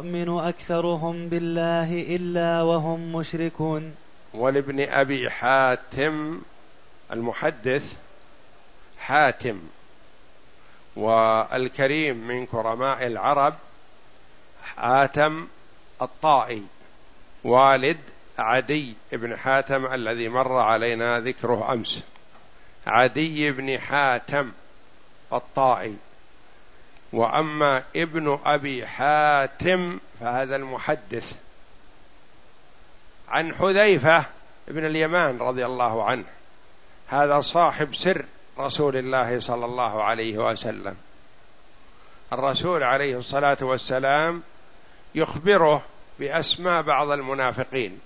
يؤمن أكثرهم بالله إلا وهم مشركون. ولابن أبي حاتم المحدث حاتم والكريم من كرماء العرب حاتم الطائي والد عدي بن حاتم الذي مر علينا ذكره أمس عدي بن حاتم الطائي. وأما ابن أبي حاتم فهذا المحدث عن حذيفة بن اليمان رضي الله عنه. هذا صاحب سر رسول الله صلى الله عليه وسلم. الرسول عليه الصلاة والسلام يخبره بأسماء بعض المنافقين.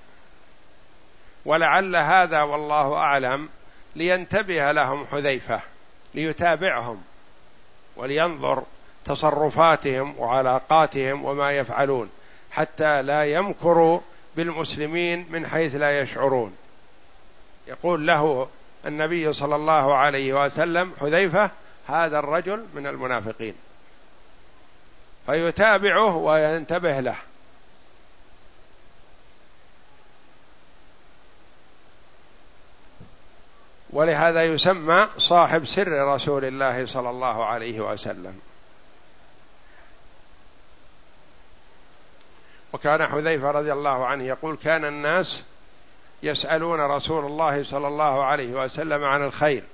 ولعل هذا والله أعلم لينتبه لهم حذيفة ليتابعهم ولينظر تصرفاتهم وعلاقاتهم وما يفعلون حتى لا يمكروا بالمسلمين من حيث لا يشعرون. يقول له النبي صلى الله عليه وسلم حذيفة هذا الرجل من المنافقين. فيتابعه وينتبه له. ولهذا يسمى صاحب سر رسول الله صلى الله عليه وسلم. وكان حذيفة رضي الله عنه يقول كان الناس يسألون رسول الله صلى الله عليه وسلم عن الخير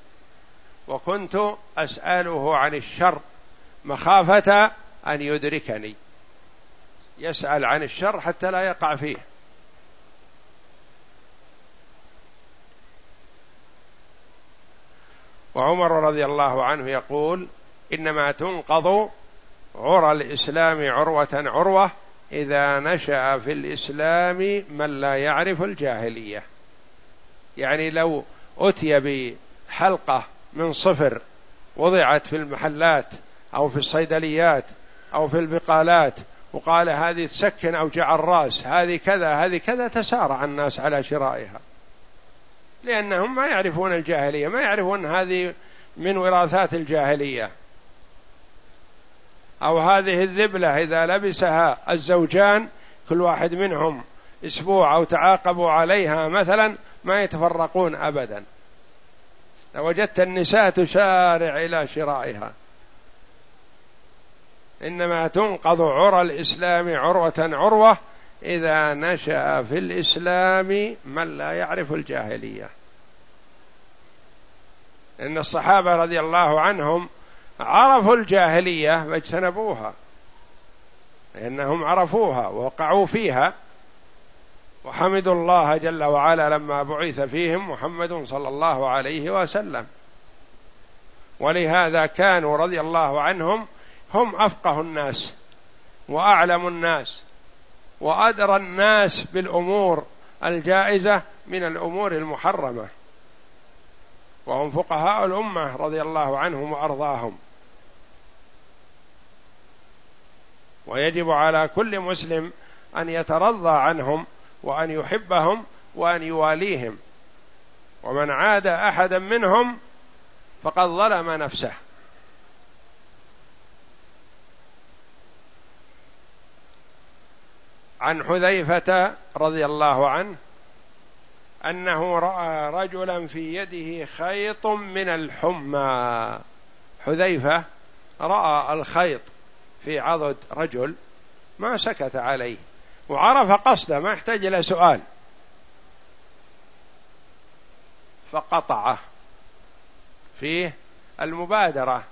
وكنت أسأله عن الشر مخافة أن يدركني يسأل عن الشر حتى لا يقع فيه. وعمر رضي الله عنه يقول إنما تنقض عرى الإسلام عروة عروة إذا نشأ في الإسلام من لا يعرف الجاهلية. يعني لو أتي بحلقة من صفر وضعت في المحلات أو في الصيدليات أو في البقالات وقال هذه تسكن اوجع الرأس هذه كذا هذه كذا تسارع الناس على شرائها. لأنهم ما يعرفون الجاهلية ما يعرفون هذه من وراثات الجاهلية. أو هذه الذبلة إذا لبسها الزوجان كل واحد منهم أسبوع أو تعاقبوا عليها مثلا ما يتفرقون أبدا. لوجدت النساء تسارع إلى شرائها. إنما تنقض عرى الإسلام عروة عروة إذا نشأ في الإسلام من لا يعرف الجاهلية. إن الصحابة رضي الله عنهم عرفوا الجاهلية فاجتنبوها لأنهم عرفوها ووقعوا فيها. وحمدوا الله جل وعلا لما بعث فيهم محمد صلى الله عليه وسلم. ولهذا كانوا رضي الله عنهم هم أفقه الناس وأعلم الناس وأدرى الناس بالأمور الجائزة من الأمور المحرمة. وهم فقهاء الأمة رضي الله عنهم وأرضاهم. ويجب على كل مسلم أن يترضى عنهم وأن يحبهم وأن يواليهم. ومن عاد أحدا منهم فقد ظلم نفسه. عن حذيفة رضي الله عنه أنه رأى رجلا في يده خيط من الحمى. حذيفة رأى الخيط. في عضد رجل ما سكت عليه وعرف قصده ما يحتاج إلى سؤال. فقطعه فيه المبادرة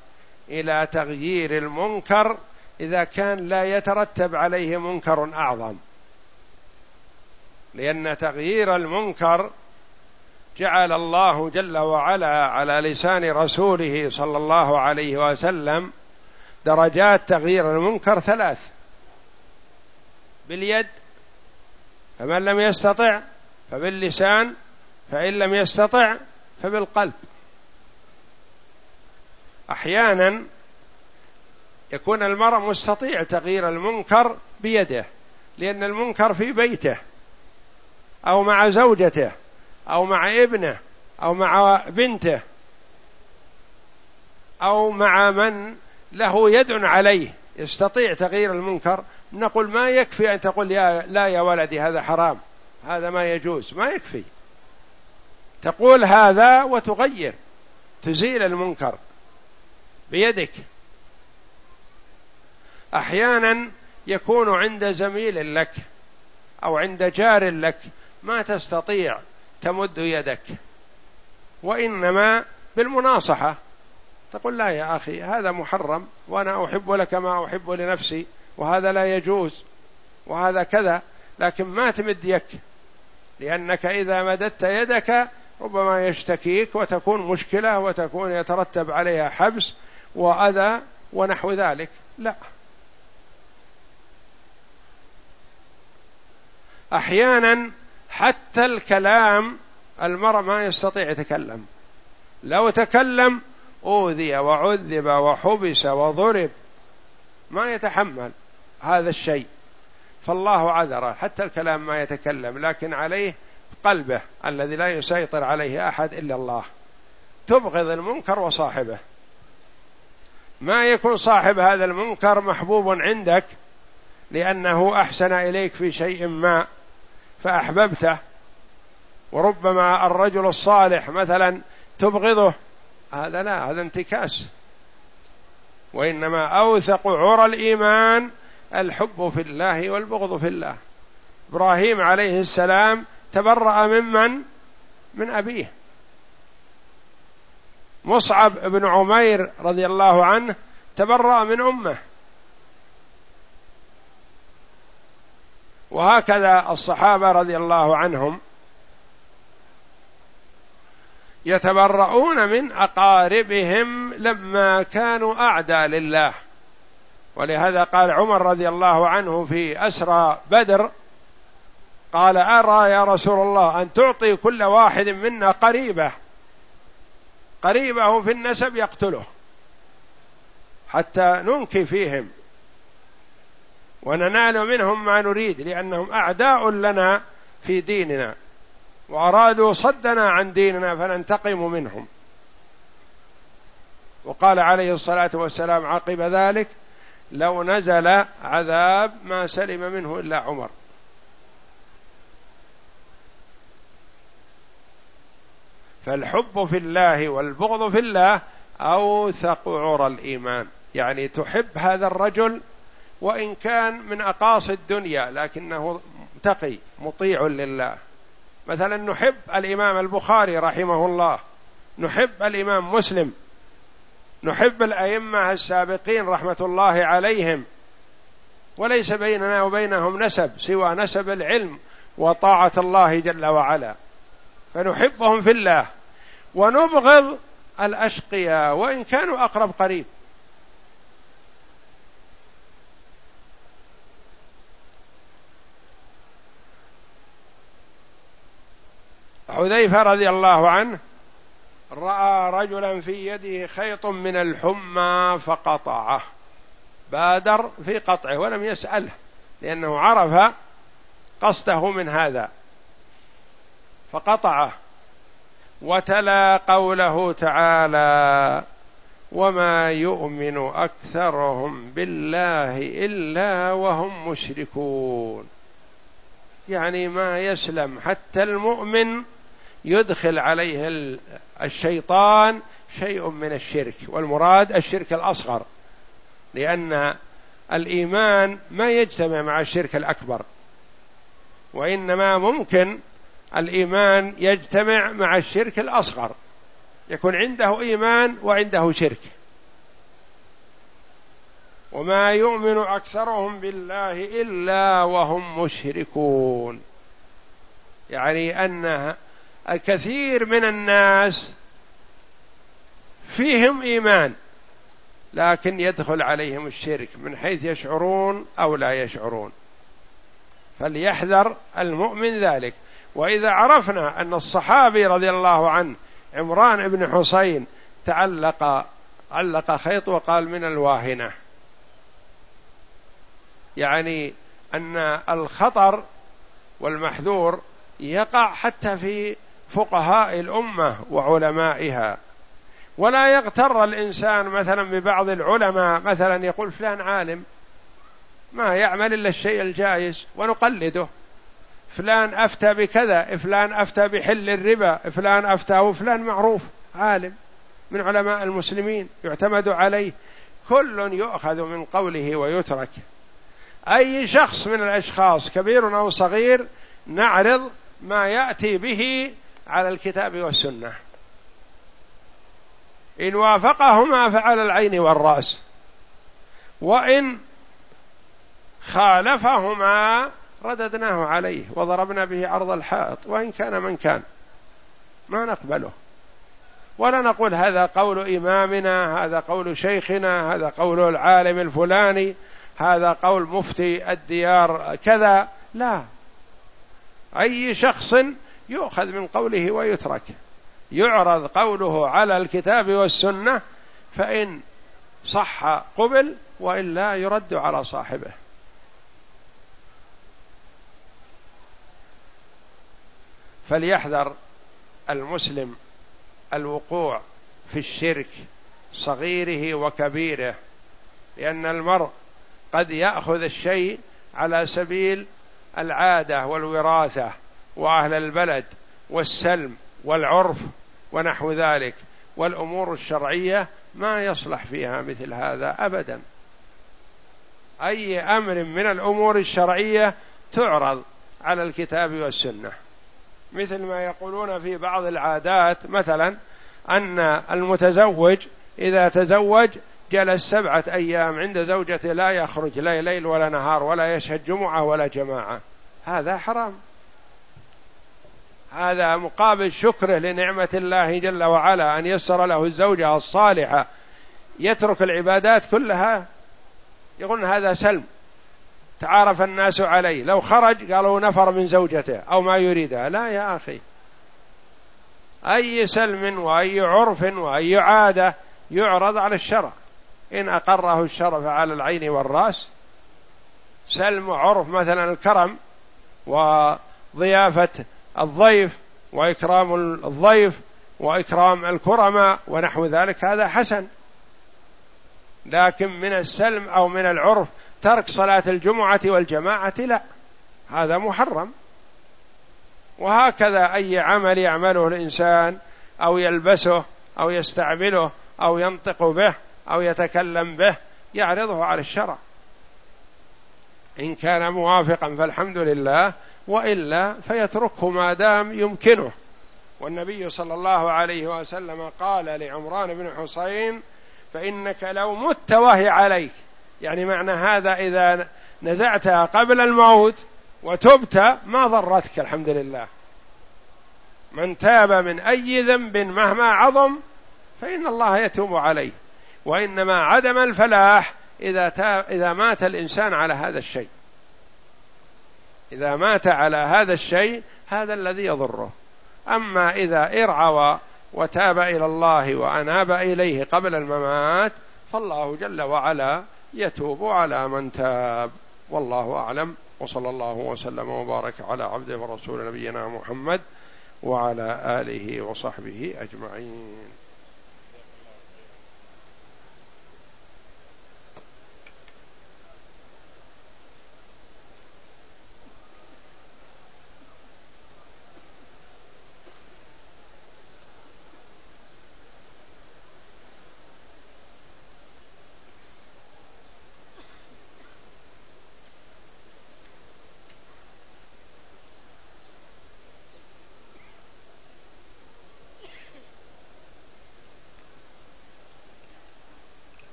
إلى تغيير المنكر إذا كان لا يترتب عليه منكر أعظم. لأن تغيير المنكر جعل الله جل وعلا على لسان رسوله صلى الله عليه وسلم درجات تغيير المنكر ثلاث. باليد فمن لم يستطع فباللسان فإن لم يستطع فبالقلب. أحيانا يكون المرء مستطيع تغيير المنكر بيده لأن المنكر في بيته أو مع زوجته أو مع ابنه أو مع بنته أو مع من له يد عليه. يستطيع تغيير المنكر. نقول ما يكفي أن تقول يا لا يا ولدي هذا حرام. هذا ما يجوز. ما يكفي. تقول هذا وتغير. تزيل المنكر. بيدك. أحيانا يكون عند زميل لك أو عند جار لك ما تستطيع تمد يدك وإنما بالمناصحة. تقول لا يا أخي هذا محرم وأنا أحب لك ما أحب لنفسي وهذا لا يجوز وهذا كذا لكن ما تمد يك لأنك إذا مددت يدك ربما يشتكيك وتكون مشكلة وتكون يترتب عليها حبس وأذى ونحو ذلك. لا. أحيانا حتى الكلام المرء ما يستطيع يتكلم. لو تكلم أوذي وعذب وحبس وضرب. ما يتحمل هذا الشيء. فالله عذره. حتى الكلام ما يتكلم لكن عليه قلبه الذي لا يسيطر عليه أحد إلا الله. تبغض المنكر وصاحبه. ما يكون صاحب هذا المنكر محبوب عندك لأنه أحسن إليك في شيء ما فأحببته. وربما الرجل الصالح مثلا تبغضه هذا لا هذا انتكاس. وإنما أوثق عرى الإيمان الحب في الله والبغض في الله. إبراهيم عليه السلام تبرأ ممن من أبيه. مصعب بن عمير رضي الله عنه تبرأ من أمه. وهكذا الصحابة رضي الله عنهم. يتبرؤون من أقاربهم لما كانوا أعدى لله. ولهذا قال عمر رضي الله عنه في أسرى بدر قال أرى يا رسول الله أن تعطي كل واحد منا قريبة قريبه في النسب يقتله حتى ننكي فيهم وننال منهم ما نريد لأنهم أعداء لنا في ديننا. وأرادوا صدنا عن ديننا فننتقم منهم. وقال عليه الصلاة والسلام عقب ذلك لو نزل عذاب ما سلم منه إلا عمر. فالحب في الله والبغض في الله أوثق عرى الإيمان. يعني تحب هذا الرجل وإن كان من أقاصي الدنيا لكنه تقي مطيع لله. مثلا نحب الإمام البخاري رحمه الله نحب الإمام مسلم نحب الأئمة السابقين رحمة الله عليهم وليس بيننا وبينهم نسب سوى نسب العلم وطاعة الله جل وعلا. فنحبهم في الله ونبغض الأشقياء وإن كانوا أقرب قريب. حذيفة رضي الله عنه رأى رجلا في يده خيط من الحمى فقطعه. بادر في قطعه ولم يسأله لأنه عرف قصده من هذا. فقطعه. وتلا قوله تعالى وما يؤمن أكثرهم بالله إلا وهم مشركون. يعني ما يسلم حتى المؤمن يدخل عليه الشيطان شيء من الشرك والمراد الشرك الأصغر لأن الإيمان ما يجتمع مع الشرك الأكبر وإنما ممكن الإيمان يجتمع مع الشرك الأصغر يكون عنده إيمان وعنده شرك. وما يؤمن أكثرهم بالله إلا وهم مشركون. يعني أن الكثير من الناس فيهم إيمان لكن يدخل عليهم الشرك من حيث يشعرون أو لا يشعرون. فليحذر المؤمن ذلك. وإذا عرفنا أن الصحابي رضي الله عنه عمران بن حسين تعلق علق خيط وقال من الواهنة. يعني أن الخطر والمحذور يقع حتى في فقهاء الأمة وعلمائها. ولا يغتر الإنسان مثلا ببعض العلماء مثلا يقول فلان عالم ما يعمل إلا الشيء الجائز ونقلده. فلان أفتى بكذا فلان أفتى بحل الربا فلان أفتى وفلان معروف عالم من علماء المسلمين يعتمد عليه. كل يؤخذ من قوله ويترك. أي شخص من الأشخاص كبير أو صغير نعرض ما يأتي به على الكتاب والسنة. إن وافقهما فعلى العين والرأس. وإن خالفهما رددناه عليه وضربنا به عرض الحائط وإن كان من كان. ما نقبله. ولا نقول هذا قول إمامنا هذا قول شيخنا هذا قول العالم الفلاني هذا قول مفتي الديار كذا. لا. أي شخص يؤخذ من قوله ويترك. يعرض قوله على الكتاب والسنة فإن صح قبل وإلا يرد على صاحبه. فليحذر المسلم الوقوع في الشرك صغيره وكبيره لأن المرء قد يأخذ الشيء على سبيل العادة والوراثة. وأهل البلد والسلم والعرف ونحو ذلك والأمور الشرعية ما يصلح فيها مثل هذا أبدا. أي أمر من الأمور الشرعية تعرض على الكتاب والسنة. مثل ما يقولون في بعض العادات مثلا أن المتزوج إذا تزوج جلس سبعة أيام عند زوجته لا يخرج لا ليل ولا نهار ولا يشهد جمعة ولا جماعة. هذا حرام. هذا مقابل شكره لنعمة الله جل وعلا أن يسر له الزوجة الصالحة. يترك العبادات كلها؟ يقول هذا سلم. تعارف الناس عليه. لو خرج قالوا نفر من زوجته أو ما يريدها. لا يا أخي. أي سلم وأي عرف وأي عادة يعرض على الشرع. إن أقره الشرع فعلى العين والرأس. سلم عرف مثلا الكرم وضيافة الضيف وإكرام الضيف وإكرام الكرماء ونحو ذلك هذا حسن. لكن من السلم أو من العرف ترك صلاة الجمعة والجماعة لا هذا محرم. وهكذا أي عمل يعمله الإنسان أو يلبسه أو يستعمله أو ينطق به أو يتكلم به يعرضه على الشرع. إن كان موافقا فالحمد لله وإلا فيتركه ما دام يمكنه. والنبي صلى الله عليه وسلم قال لعمران بن حسين فإنك لو مت وهي عليك. يعني معنى هذا إذا نزعتها قبل الموت وتبت ما ضرتك الحمد لله. من تاب من أي ذنب مهما عظم فإن الله يتوب عليه. وإنما عدم الفلاح إذا تاب إذا مات الإنسان على هذا الشيء. إذا مات على هذا الشيء هذا الذي يضره. أما إذا ارعوى وتاب إلى الله وأناب إليه قبل الممات فالله جل وعلا يتوب على من تاب. والله أعلم. وصلى الله وسلم وبارك على عبده ورسول نبينا محمد وعلى آله وصحبه أجمعين.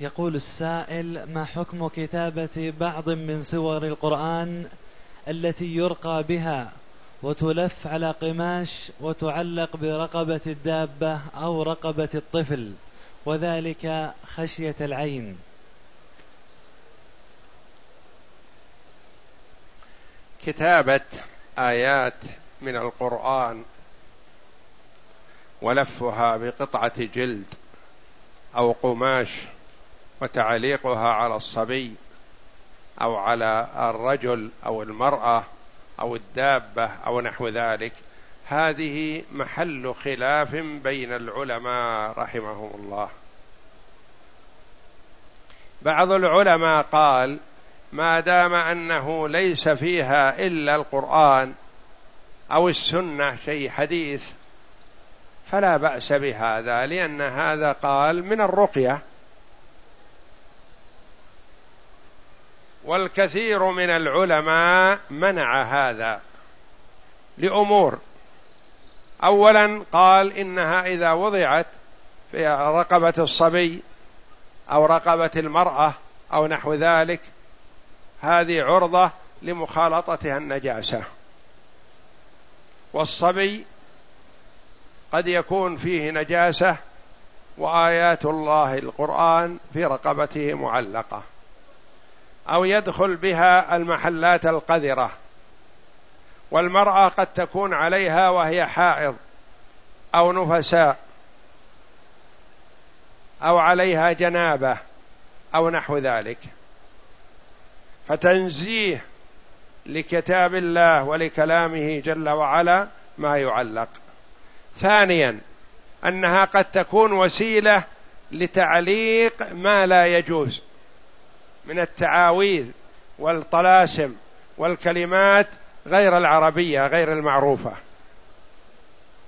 يقول السائل ما حكم كتابة بعض من سور القرآن التي يرقى بها وتلف على قماش وتعلق برقبة الدابة أو رقبة الطفل وذلك خشية العين؟ كتابة آيات من القرآن ولفها بقطعة جلد أو قماش وتعليقها على الصبي أو على الرجل أو المرأة أو الدابة أو نحو ذلك. هذه محل خلاف بين العلماء رحمهم الله. بعض العلماء قال ما دام أنه ليس فيها إلا القرآن أو السنة شيء حديث فلا بأس بهذا لأن هذا قال من الرقية. والكثير من العلماء منع هذا لأمور. اولا قال إنها إذا وضعت في رقبة الصبي أو رقبة المرأة أو نحو ذلك هذه عرضة لمخالطتها النجاسة. والصبي قد يكون فيه نجاسة وآيات الله القرآن في رقبته معلقة. أو يدخل بها المحلات القذرة. والمرأة قد تكون عليها وهي حائض أو نفساء أو عليها جنابة أو نحو ذلك. فتنزيه لكتاب الله ولكلامه جل وعلا ما يعلق. ثانيا أنها قد تكون وسيلة لتعليق ما لا يجوز. من التعاويذ والطلاسم والكلمات غير العربية غير المعروفة.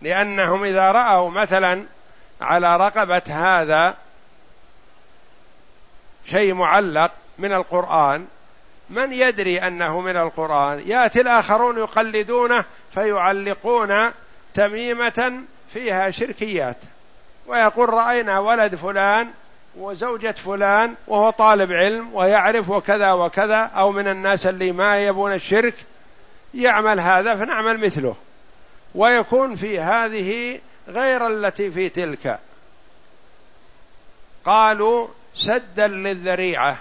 لأنهم إذا رأوا مثلا على رقبة هذا شيء معلق من القرآن من يدري أنه من القرآن؟ يأتي الآخرون يقلدونه فيعلقون تميمة فيها شركيات ويقول رأينا ولد فلان وزوجة فلان وهو طالب علم ويعرف وكذا وكذا أو من الناس اللي ما يبون الشرك يعمل هذا فنعمل مثله. ويكون في هذه غير التي في تلك. قالوا سدا للذريعة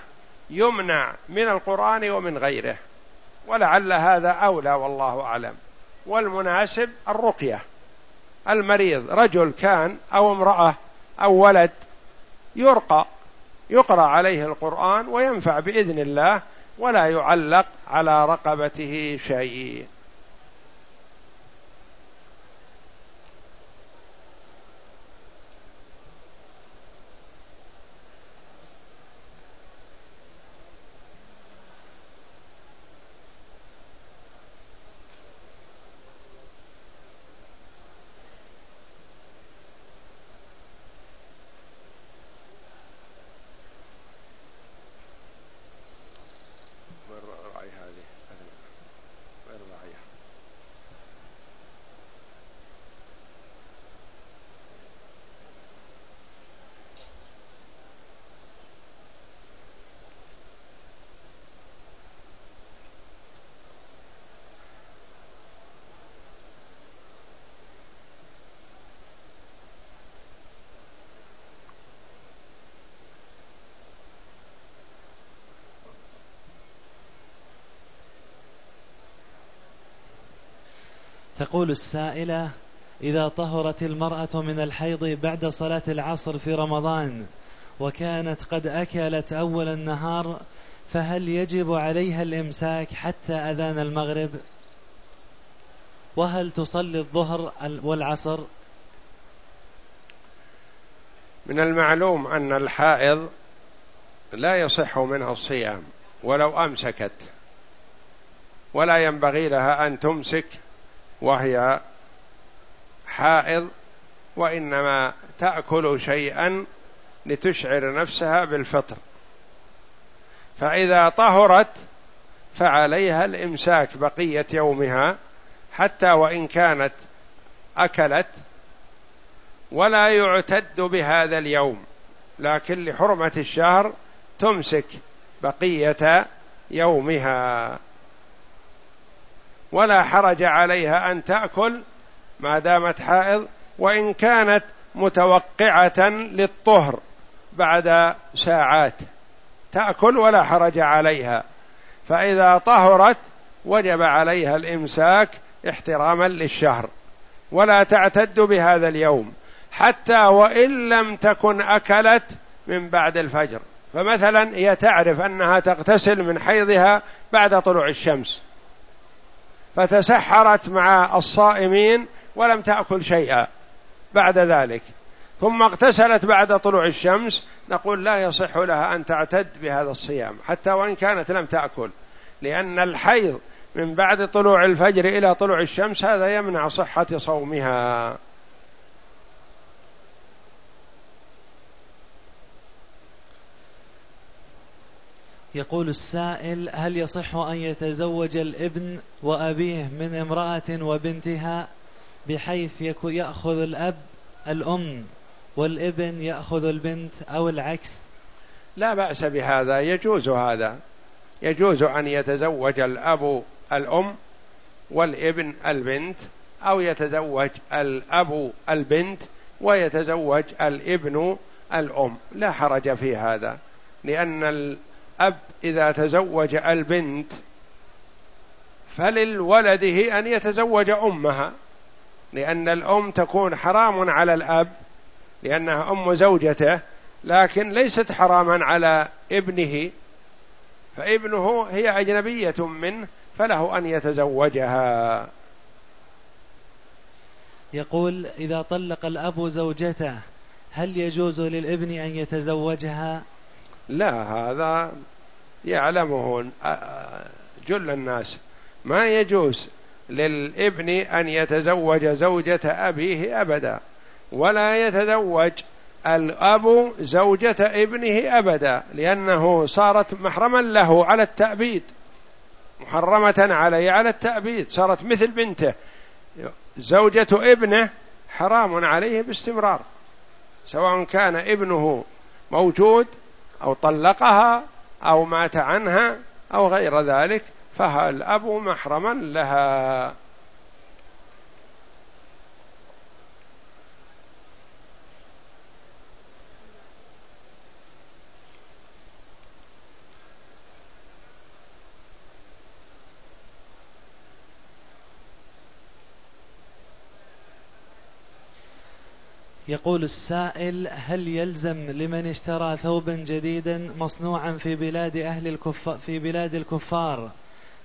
يمنع من القرآن ومن غيره. ولعل هذا أولى والله أعلم. والمناسب الرقية. المريض رجل كان أو امرأة أو ولد يرقى يقرأ عليه القرآن وينفع بإذن الله ولا يعلق على رقبته شيء. تقول السائلة إذا طهرت المرأة من الحيض بعد صلاة العصر في رمضان وكانت قد أكلت أول النهار فهل يجب عليها الإمساك حتى أذان المغرب؟ وهل تصلي الظهر والعصر؟ من المعلوم أن الحائض لا يصح منها الصيام ولو أمسكت ولا ينبغي لها أن تمسك وهي حائض وإنما تأكل شيئا لتشعر نفسها بالفطر. فإذا طهرت فعليها الإمساك بقية يومها حتى وإن كانت أكلت ولا يعتد بهذا اليوم. لكن لحرمة الشهر تمسك بقية يومها. ولا حرج عليها أن تأكل ما دامت حائض وإن كانت متوقعة للطهر بعد ساعات تأكل ولا حرج عليها. فإذا طهرت وجب عليها الإمساك احتراما للشهر ولا تعتد بهذا اليوم حتى وإن لم تكن أكلت من بعد الفجر. فمثلا هي تعرف أنها تغتسل من حيضها بعد طلوع الشمس. فتسحرت مع الصائمين ولم تأكل شيئا بعد ذلك. ثم اغتسلت بعد طلوع الشمس. نقول لا يصح لها أن تعتد بهذا الصيام حتى وإن كانت لم تأكل لأن الحيض من بعد طلوع الفجر إلى طلوع الشمس هذا يمنع صحة صومها. يقول السائل هل يصح أن يتزوج الابن وأبيه من امرأة وبنتها بحيث يأخذ الأب الأم والابن يأخذ البنت أو العكس؟ لا بأس بهذا يجوز هذا. يجوز أن يتزوج الأب الأم والابن البنت أو يتزوج الأب البنت ويتزوج الابن الأم. لا حرج في هذا لأن الأب إذا تزوج البنت فللولده أن يتزوج أمها لأن الأم تكون حرام على الأب لأنها أم زوجته لكن ليست حراما على ابنه فابنه هي أجنبية منه فله أن يتزوجها. يقول إذا طلق الأب زوجته هل يجوز للابن أن يتزوجها؟ لا هذا يعلمه جل الناس. ما يجوز للابن أن يتزوج زوجة أبيه أبدا ولا يتزوج الأب زوجة ابنه أبدا لأنه صارت محرما له على التأبيد محرمة عليه على التأبيد صارت مثل بنته. زوجة ابنه حرام عليه باستمرار سواء كان ابنه موجود أو طلقها أو مات عنها أو غير ذلك فالأب محرما لها؟ يقول السائل هل يلزم لمن اشترى ثوبا جديدا مصنوعا في بلاد أهل الكفار في بلاد الكفار؟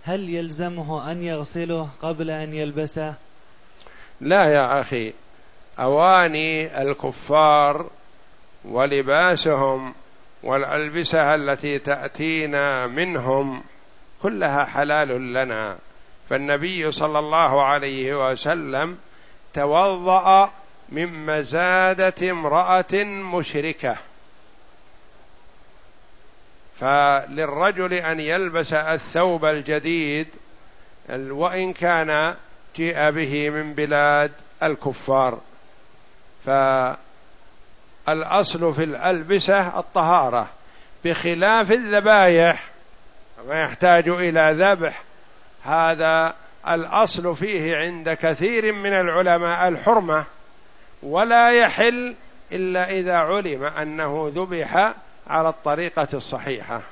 هل يلزمه أن يغسله قبل أن يلبسه؟ لا يا أخي أواني الكفار ولباسهم والألبسة التي تأتينا منهم كلها حلال لنا. فالنبي صلى الله عليه وسلم توضأ من مزادة امرأة مشركة. فللرجل أن يلبس الثوب الجديد وإن كان جيء به من بلاد الكفار. فالأصل في الألبسة الطهارة. بخلاف الذبايح ما يحتاج إلى ذبح هذا الأصل فيه عند كثير من العلماء الحرمة. ولا يحل إلا إذا علم أنه ذبح على الطريقة الصحيحة.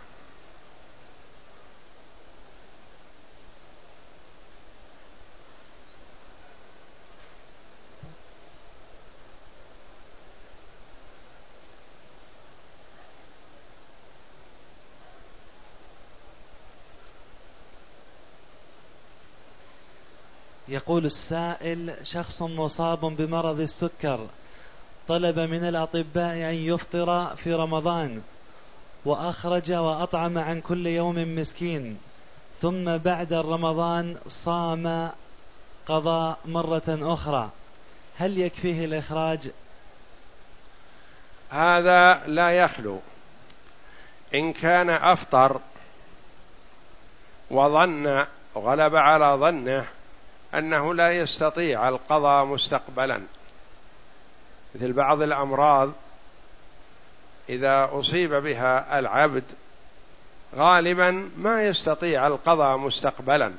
يقول السائل شخص مصاب بمرض السكر طلب من الأطباء أن يفطر في رمضان وأخرج وأطعم عن كل يوم مسكين ثم بعد رمضان صام قضاء مرة أخرى هل يكفيه الإخراج؟ هذا لا يخلو إن كان أفطر وظن غلب على ظنه أنه لا يستطيع القضاء مستقبلا. مثل بعض الأمراض إذا أصيب بها العبد غالبا ما يستطيع القضاء مستقبلا.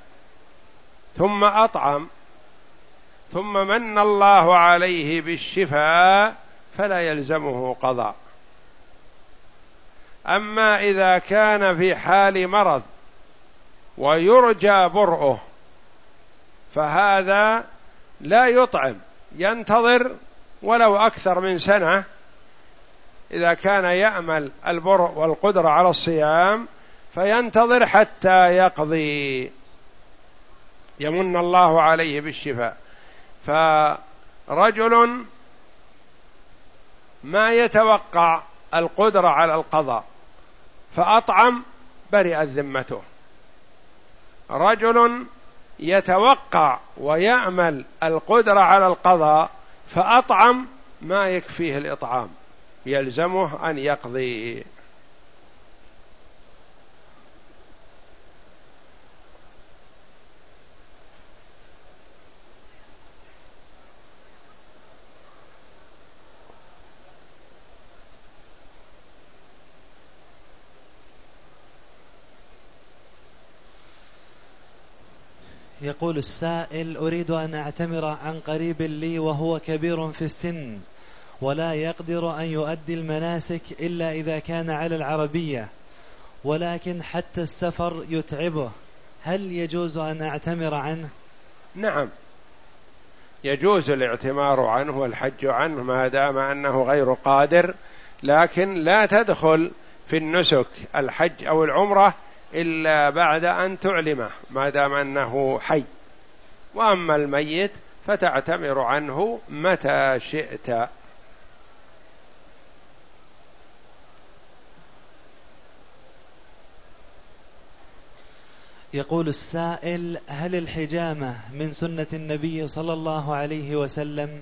ثم أطعم ثم من الله عليه بالشفاء فلا يلزمه قضاء. أما إذا كان في حال مرض ويرجى برؤه فهذا لا يطعم ينتظر ولو أكثر من سنة إذا كان يأمل البرء والقدرة على الصيام فينتظر حتى يقضي. يمن الله عليه بالشفاء. فرجل ما يتوقع القدرة على القضاء فأطعم برئت ذمته. رجل يتوقع ويأمل القدرة على القضاء فأطعم ما يكفيه الإطعام. يلزمه أن يقضي. يقول السائل أريد أن أعتمر عن قريب لي وهو كبير في السن ولا يقدر أن يؤدي المناسك إلا إذا كان على العربية ولكن حتى السفر يتعبه. هل يجوز أن أعتمر عنه؟ نعم. يجوز الاعتمار عنه والحج عنه ما دام أنه غير قادر لكن لا تدخل في النسك الحج أو العمرة إلا بعد أن تعلمه ما دام أنه حي. وأما الميت فتعتمر عنه متى شئت. يقول السائل هل الحجامة من سنة النبي صلى الله عليه وسلم؟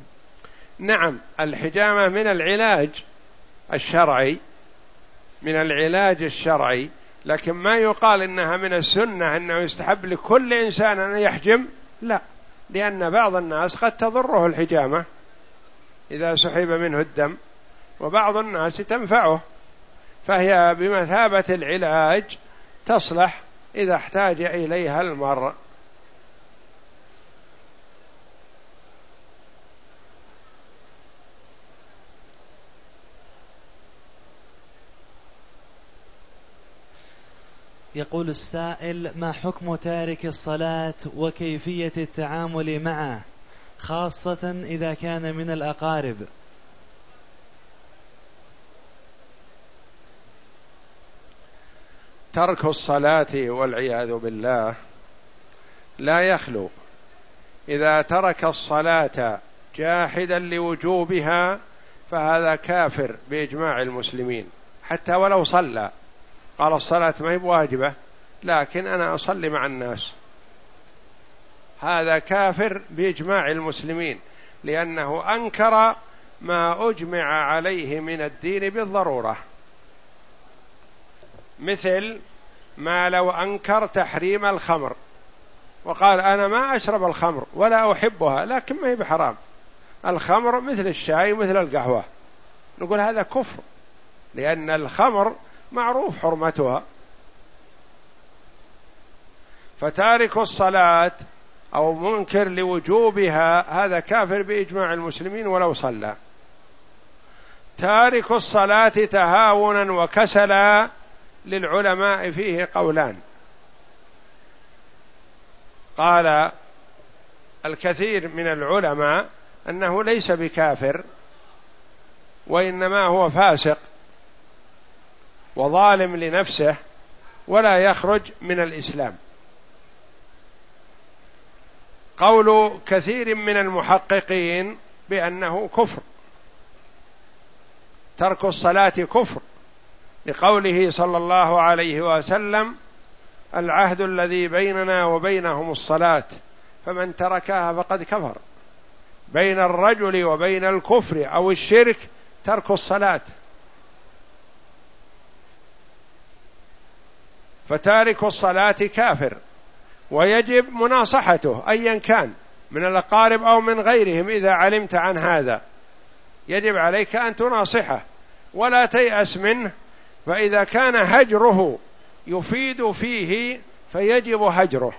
نعم الحجامة من العلاج الشرعي من العلاج الشرعي. لكن ما يقال إنها من السنة إنه يستحب لكل إنسان أن يحجم؟ لا. لأن بعض الناس قد تضره الحجامة إذا سحب منه الدم وبعض الناس تنفعه. فهي بمثابة العلاج تصلح إذا احتاج إليها المرء. يقول السائل ما حكم تارك الصلاة وكيفية التعامل معه؟ خاصة إذا كان من الأقارب. ترك الصلاة والعياذ بالله لا يخلو. إذا ترك الصلاة جاحدا لوجوبها فهذا كافر بإجماع المسلمين حتى ولو صلى. قال الصلاة ما هي بواجبة لكن أنا أصلي مع الناس. هذا كافر بإجماع المسلمين لأنه أنكر ما أجمع عليه من الدين بالضرورة. مثل ما لو أنكر تحريم الخمر وقال أنا ما أشرب الخمر ولا أحبها لكن ما هي بحرام. الخمر مثل الشاي مثل القهوة. نقول هذا كفر لأن الخمر معروف حرمتها. فتارك الصلاة أو منكر لوجوبها هذا كافر بإجماع المسلمين ولو صلى. تارك الصلاة تهاونا وكسلا للعلماء فيه قولان. قال الكثير من العلماء أنه ليس بكافر وإنما هو فاسق. وظالم لنفسه ولا يخرج من الإسلام. قول كثير من المحققين بأنه كفر. ترك الصلاة كفر. لقوله صلى الله عليه وسلم العهد الذي بيننا وبينهم الصلاة فمن تركها فقد كفر. بين الرجل وبين الكفر أو الشرك ترك الصلاة. فتارك الصلاة كافر ويجب مناصحته أيا كان من الأقارب أو من غيرهم إذا علمت عن هذا. يجب عليك أن تناصحه ولا تيأس منه فإذا كان هجره يفيد فيه فيجب هجره.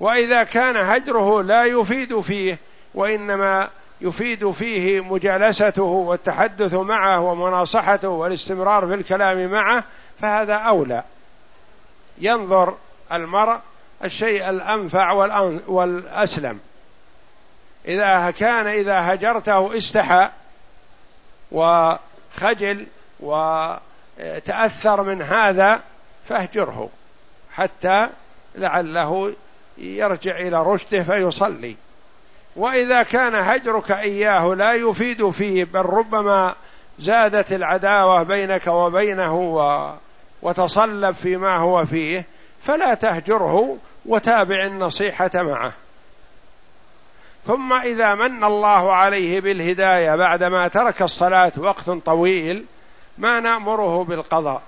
وإذا كان هجره لا يفيد فيه وإنما يفيد فيه مجالسته والتحدث معه ومناصحته والاستمرار في الكلام معه فهذا أولى ينظر المرء الشيء الأنفع والأسلم إذا كان إذا هجرته استحى وخجل وتأثر من هذا فاهجره حتى لعله يرجع إلى رشده فيصلي وإذا كان هجرك إياه لا يفيد فيه بل ربما زادت العداوة بينك وبينه. وتصلب فيما هو فيه فلا تهجره وتابع النصيحة معه. ثم إذا من الله عليه بالهداية بعدما ترك الصلاة وقت طويل ما نأمره بالقضاء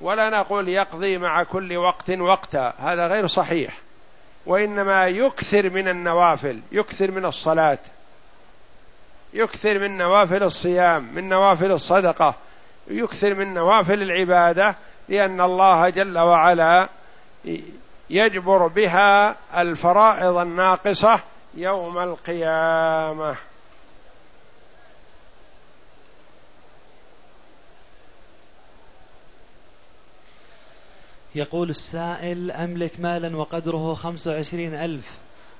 ولا نقول يقضي مع كل وقت وقتا هذا غير صحيح. وإنما يكثر من النوافل يكثر من الصلاة يكثر من نوافل الصيام من نوافل الصدقة يكثر من نوافل العبادة لأن الله جل وعلا يجبر بها الفرائض الناقصة يوم القيامة. يقول السائل أملك مالا وقدره خمس وعشرين ألف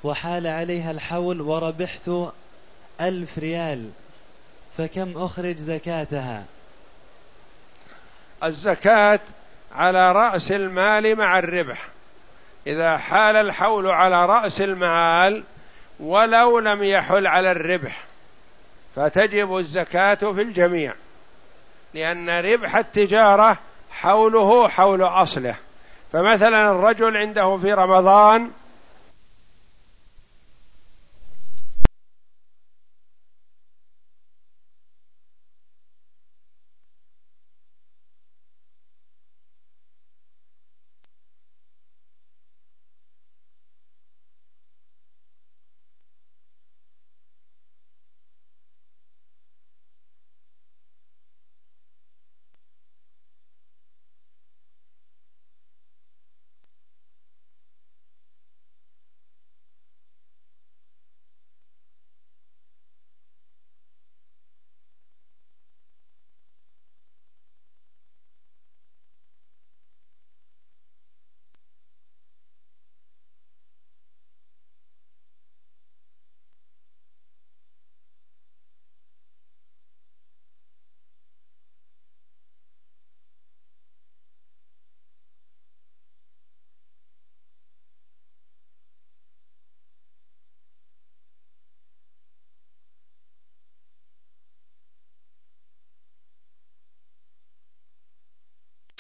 وحال عليها الحول وربحت ألف ريال فكم أخرج زكاتها؟ الزكاة على رأس المال مع الربح. إذا حال الحول على رأس المال ولو لم يحل على الربح فتجب الزكاة في الجميع لأن ربح التجارة حوله حول أصله. فمثلا الرجل عنده في رمضان